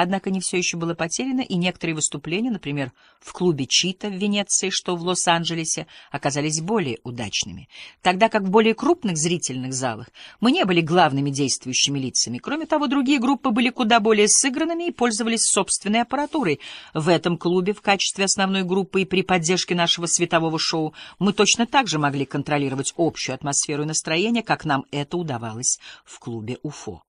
Однако не все еще было потеряно, и некоторые выступления, например, в клубе «Чита» в Венеции, что в Лос-Анджелесе, оказались более удачными. Тогда как в более крупных зрительных залах мы не были главными действующими лицами. Кроме того, другие группы были куда более сыгранными и пользовались собственной аппаратурой. В этом клубе в качестве основной группы и при поддержке нашего светового шоу мы точно так же могли контролировать общую атмосферу и настроение, как нам это удавалось в клубе «Уфо».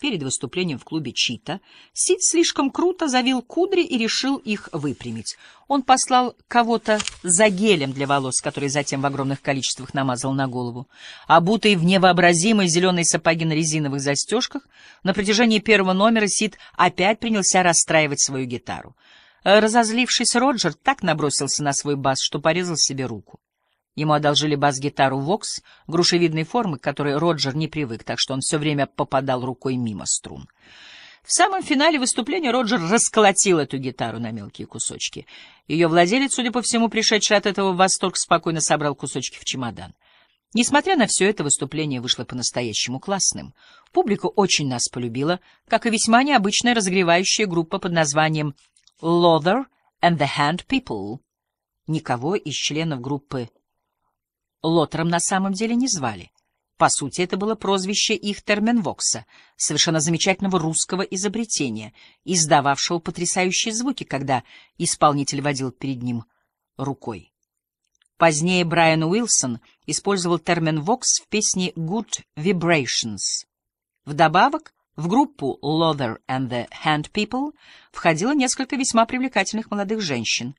Перед выступлением в клубе «Чита» Сид слишком круто завил кудри и решил их выпрямить. Он послал кого-то за гелем для волос, который затем в огромных количествах намазал на голову. Обутый в невообразимые зеленые сапоги на резиновых застежках, на протяжении первого номера Сид опять принялся расстраивать свою гитару. Разозлившись, Роджер так набросился на свой бас, что порезал себе руку. Ему одолжили бас-гитару «Вокс» грушевидной формы, к которой Роджер не привык, так что он все время попадал рукой мимо струн. В самом финале выступления Роджер расколотил эту гитару на мелкие кусочки. Ее владелец, судя по всему, пришедший от этого в восторг, спокойно собрал кусочки в чемодан. Несмотря на все это, выступление вышло по-настоящему классным. Публика очень нас полюбила, как и весьма необычная разогревающая группа под названием «Lother and the Hand People». Никого из членов группы Лотером на самом деле не звали. По сути, это было прозвище их Терменвокса, совершенно замечательного русского изобретения, издававшего потрясающие звуки, когда исполнитель водил перед ним рукой. Позднее Брайан Уилсон использовал термин «вокс» в песне «Good Vibrations». Вдобавок, в группу «Lother and the Hand People» входило несколько весьма привлекательных молодых женщин.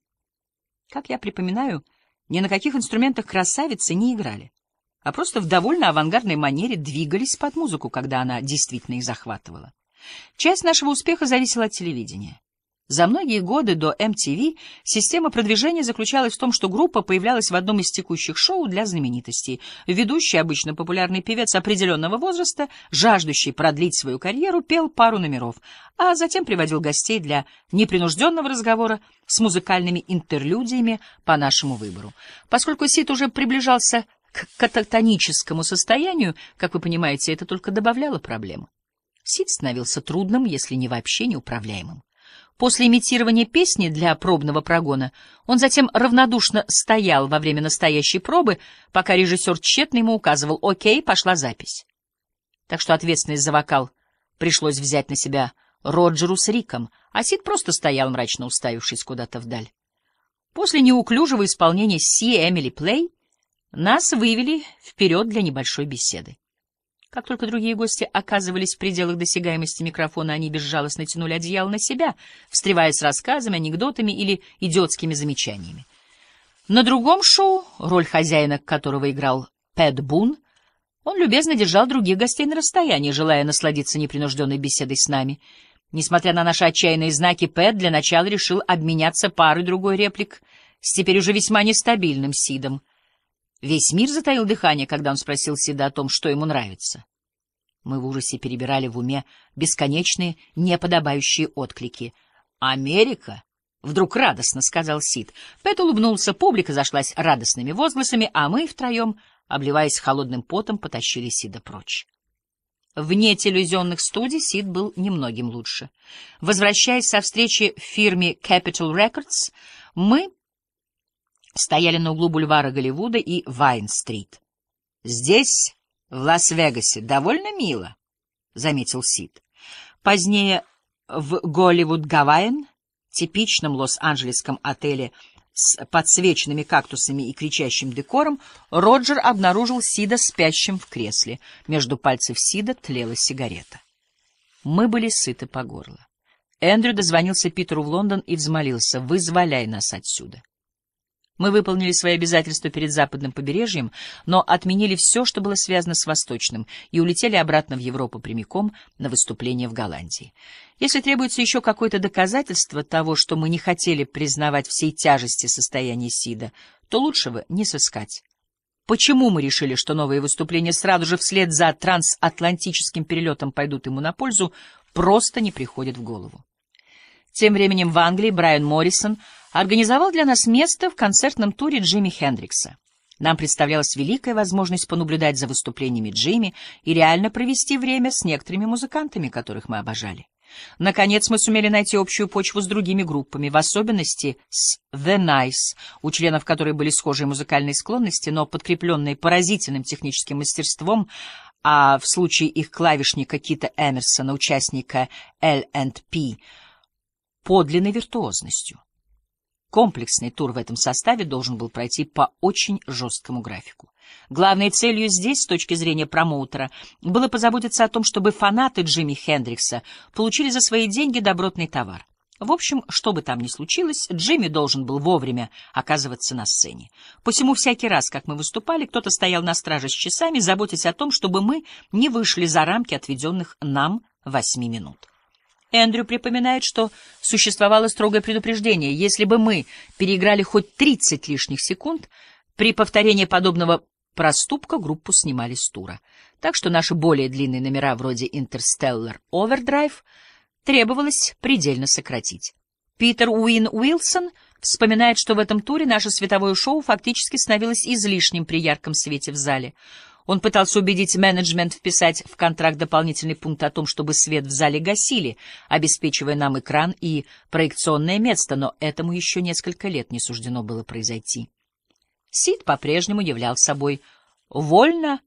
Как я припоминаю, ни на каких инструментах красавицы не играли, а просто в довольно авангардной манере двигались под музыку, когда она действительно их захватывала. Часть нашего успеха зависела от телевидения. За многие годы до MTV система продвижения заключалась в том, что группа появлялась в одном из текущих шоу для знаменитостей. Ведущий, обычно популярный певец определенного возраста, жаждущий продлить свою карьеру, пел пару номеров, а затем приводил гостей для непринужденного разговора с музыкальными интерлюдиями по нашему выбору. Поскольку Сид уже приближался к кататоническому состоянию, как вы понимаете, это только добавляло проблем. Сид становился трудным, если не вообще неуправляемым. После имитирования песни для пробного прогона он затем равнодушно стоял во время настоящей пробы, пока режиссер тщетно ему указывал «Окей, пошла запись». Так что ответственность за вокал пришлось взять на себя Роджеру с Риком, а Сид просто стоял, мрачно уставившись куда-то вдаль. После неуклюжего исполнения «Си Эмили Плей» нас вывели вперед для небольшой беседы. Как только другие гости оказывались в пределах досягаемости микрофона, они безжалостно тянули одеяло на себя, встревая с рассказами, анекдотами или идиотскими замечаниями. На другом шоу, роль хозяина которого играл Пэт Бун, он любезно держал других гостей на расстоянии, желая насладиться непринужденной беседой с нами. Несмотря на наши отчаянные знаки, Пэт для начала решил обменяться парой-другой реплик с теперь уже весьма нестабильным Сидом — Весь мир затаил дыхание, когда он спросил Сида о том, что ему нравится. Мы в ужасе перебирали в уме бесконечные, неподобающие отклики. «Америка!» — вдруг радостно сказал Сид. Пэт улыбнулся, публика зашлась радостными возгласами, а мы втроем, обливаясь холодным потом, потащили Сида прочь. Вне телевизионных студий Сид был немногим лучше. Возвращаясь со встречи в фирме Capital Records, мы стояли на углу бульвара Голливуда и Вайн-стрит. «Здесь, в Лас-Вегасе, довольно мило», — заметил Сид. Позднее в Голливуд-Гавайен, типичном лос-анджелесском отеле с подсвеченными кактусами и кричащим декором, Роджер обнаружил Сида спящим в кресле. Между пальцев Сида тлела сигарета. Мы были сыты по горло. Эндрю дозвонился Питеру в Лондон и взмолился «Вызволяй нас отсюда». Мы выполнили свои обязательства перед западным побережьем, но отменили все, что было связано с восточным, и улетели обратно в Европу прямиком на выступление в Голландии. Если требуется еще какое-то доказательство того, что мы не хотели признавать всей тяжести состояния Сида, то лучшего не сыскать. Почему мы решили, что новые выступления сразу же вслед за трансатлантическим перелетом пойдут ему на пользу, просто не приходит в голову. Тем временем в Англии Брайан Моррисон организовал для нас место в концертном туре Джимми Хендрикса. Нам представлялась великая возможность понаблюдать за выступлениями Джимми и реально провести время с некоторыми музыкантами, которых мы обожали. Наконец мы сумели найти общую почву с другими группами, в особенности с The Nice, у членов которой были схожие музыкальные склонности, но подкрепленные поразительным техническим мастерством, а в случае их клавишника Кита Эмерсона, участника L&P, подлинной виртуозностью. Комплексный тур в этом составе должен был пройти по очень жесткому графику. Главной целью здесь, с точки зрения промоутера, было позаботиться о том, чтобы фанаты Джимми Хендрикса получили за свои деньги добротный товар. В общем, что бы там ни случилось, Джимми должен был вовремя оказываться на сцене. Посему всякий раз, как мы выступали, кто-то стоял на страже с часами, заботясь о том, чтобы мы не вышли за рамки отведенных нам восьми минут. Эндрю припоминает, что существовало строгое предупреждение. Если бы мы переиграли хоть 30 лишних секунд, при повторении подобного проступка группу снимали с тура. Так что наши более длинные номера вроде Interstellar Overdrive требовалось предельно сократить. Питер Уин Уилсон вспоминает, что в этом туре наше световое шоу фактически становилось излишним при ярком свете в зале. Он пытался убедить менеджмент вписать в контракт дополнительный пункт о том, чтобы свет в зале гасили, обеспечивая нам экран и проекционное место, но этому еще несколько лет не суждено было произойти. Сид по-прежнему являл собой вольно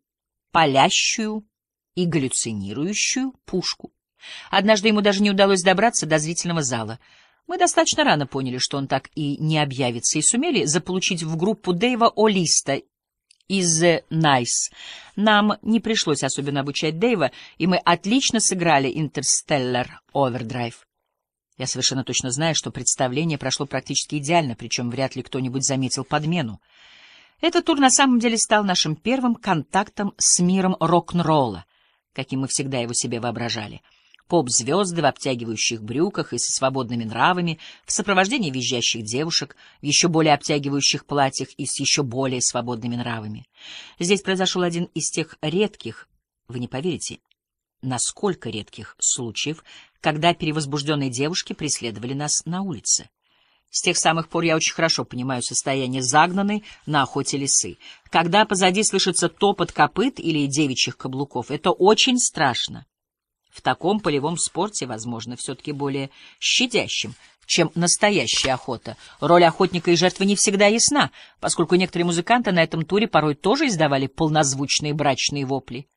палящую и галлюцинирующую пушку. Однажды ему даже не удалось добраться до зрительного зала. Мы достаточно рано поняли, что он так и не объявится, и сумели заполучить в группу Дэйва Олиста из The Nice. Нам не пришлось особенно обучать Дэйва, и мы отлично сыграли Interstellar Overdrive. Я совершенно точно знаю, что представление прошло практически идеально, причем вряд ли кто-нибудь заметил подмену. Этот тур на самом деле стал нашим первым контактом с миром рок-н-ролла, каким мы всегда его себе воображали — поп-звезды в обтягивающих брюках и со свободными нравами, в сопровождении визжащих девушек, в еще более обтягивающих платьях и с еще более свободными нравами. Здесь произошел один из тех редких, вы не поверите, насколько редких случаев, когда перевозбужденные девушки преследовали нас на улице. С тех самых пор я очень хорошо понимаю состояние загнанной на охоте лисы. Когда позади слышится топот копыт или девичьих каблуков, это очень страшно в таком полевом спорте, возможно, все-таки более щадящим, чем настоящая охота. Роль охотника и жертвы не всегда ясна, поскольку некоторые музыканты на этом туре порой тоже издавали полнозвучные брачные вопли.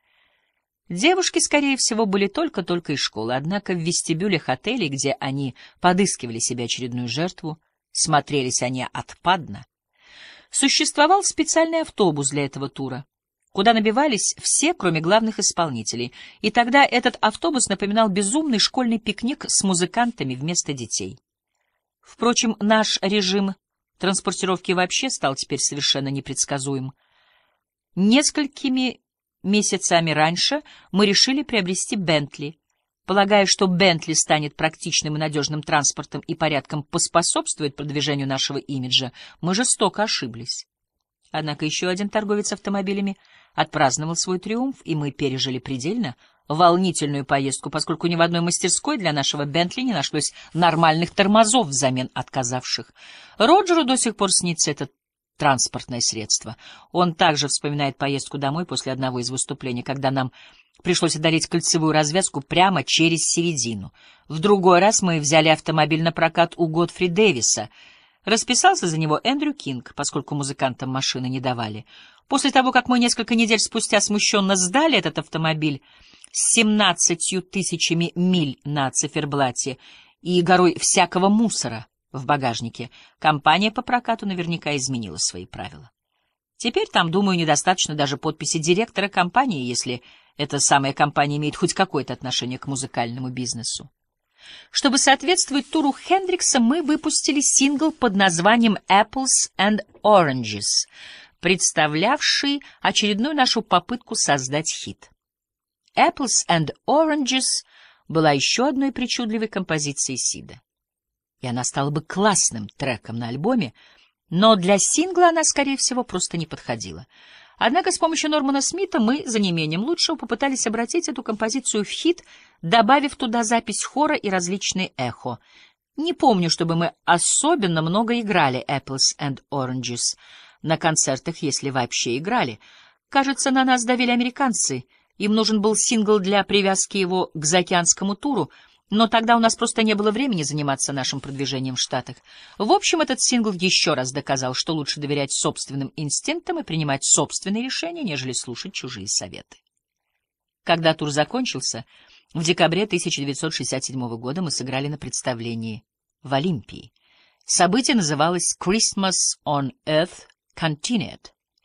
Девушки, скорее всего, были только-только из школы, однако в вестибюлях отелей, где они подыскивали себе очередную жертву, смотрелись они отпадно. Существовал специальный автобус для этого тура куда набивались все, кроме главных исполнителей, и тогда этот автобус напоминал безумный школьный пикник с музыкантами вместо детей. Впрочем, наш режим транспортировки вообще стал теперь совершенно непредсказуем. Несколькими месяцами раньше мы решили приобрести Бентли, полагая, что Бентли станет практичным и надежным транспортом и порядком поспособствует продвижению нашего имиджа, мы жестоко ошиблись. Однако еще один торговец автомобилями — отпраздновал свой триумф, и мы пережили предельно волнительную поездку, поскольку ни в одной мастерской для нашего Бентли не нашлось нормальных тормозов взамен отказавших. Роджеру до сих пор снится это транспортное средство. Он также вспоминает поездку домой после одного из выступлений, когда нам пришлось одолеть кольцевую развязку прямо через середину. В другой раз мы взяли автомобиль на прокат у Годфри Дэвиса. Расписался за него Эндрю Кинг, поскольку музыкантам машины не давали. После того, как мы несколько недель спустя смущенно сдали этот автомобиль с семнадцатью тысячами миль на циферблате и горой всякого мусора в багажнике, компания по прокату наверняка изменила свои правила. Теперь там, думаю, недостаточно даже подписи директора компании, если эта самая компания имеет хоть какое-то отношение к музыкальному бизнесу. Чтобы соответствовать туру Хендрикса, мы выпустили сингл под названием «Apples and Oranges», представлявший очередную нашу попытку создать хит. «Apples and Oranges» была еще одной причудливой композицией Сида. И она стала бы классным треком на альбоме, но для сингла она, скорее всего, просто не подходила. Однако с помощью Нормана Смита мы, за неимением лучшего, попытались обратить эту композицию в хит, добавив туда запись хора и различные эхо. Не помню, чтобы мы особенно много играли «Apples and Oranges», на концертах, если вообще играли. Кажется, на нас давили американцы. Им нужен был сингл для привязки его к заокеанскому туру, но тогда у нас просто не было времени заниматься нашим продвижением в Штатах. В общем, этот сингл еще раз доказал, что лучше доверять собственным инстинктам и принимать собственные решения, нежели слушать чужие советы. Когда тур закончился, в декабре 1967 года мы сыграли на представлении в Олимпии. Событие называлось «Christmas on Earth Continued».